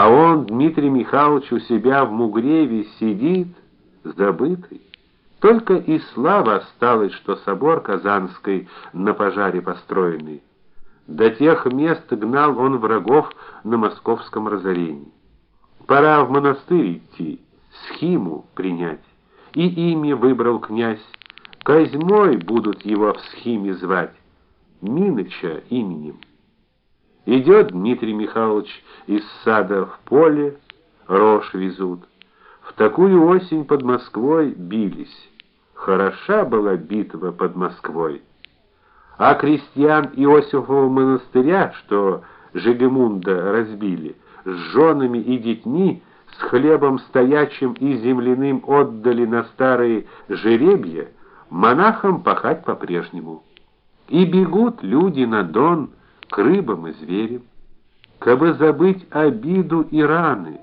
А он, Дмитрий Михайлович, у себя в Мугреве сидит, забытый. Только и слава осталась, что собор Казанский на пожаре построенный. До тех мест гнал он врагов на московском разорении. Пора в монастырь идти, схиму принять. И имя выбрал князь. Козьмой будут его в схиме звать, Миныча именем. Идет Дмитрий Михайлович из сада в поле, рожь везут. В такую осень под Москвой бились. Хороша была битва под Москвой. А крестьян Иосифова монастыря, что Жегемунда разбили, с женами и детьми, с хлебом стоячим и земляным отдали на старые жеребья, монахам пахать по-прежнему. И бегут люди на Дон к рыбам и зверям, кабы забыть обиду и раны.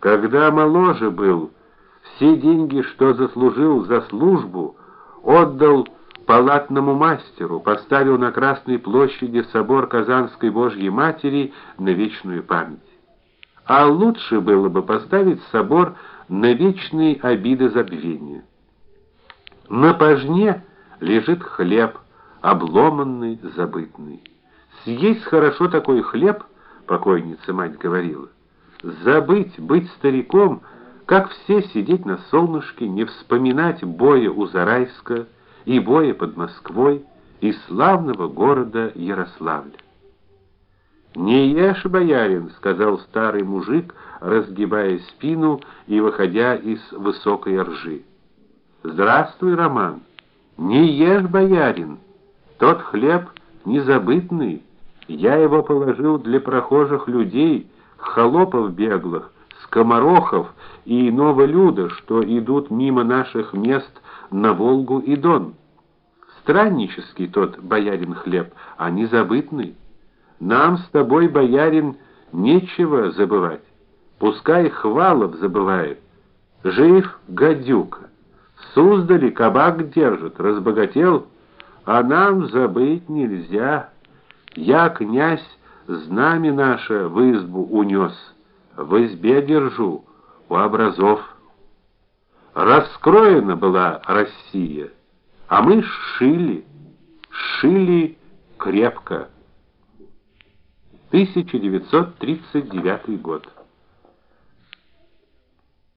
Когда моложе был, все деньги, что заслужил за службу, отдал палатному мастеру, поставил на Красной площади собор Казанской Божьей Матери на вечную память. А лучше было бы поставить собор на вечные обиды забвения. На пожне лежит хлеб, обломанный, забытный. Съесть хорошо такой хлеб, покойница мать говорила. Забыть, быть стариком, как все сидеть на солнышке, не вспоминать боя у Зарайска и боя под Москвой и славного города Ярославля. "Не ешь, боярин", сказал старый мужик, разгибая спину и выходя из высокой ржи. "Здравствуй, Роман. Не ешь, боярин. Тот хлеб незабытный. Я его положил для прохожих людей, холопов беглых, скоморохов и иного люда, что идут мимо наших мест на Волгу и Дон. Страннический тот боярин хлеб, а незабытный. Нам с тобой, боярин, нечего забывать. Пускай Хвалов забывает. Жив гадюка. Суздали кабак держит, разбогател, а нам забыть нельзя. Я, князь, знамя наше в избу унес, в избе держу, у образов. Раскроена была Россия, а мы шили, шили крепко. 1939 год.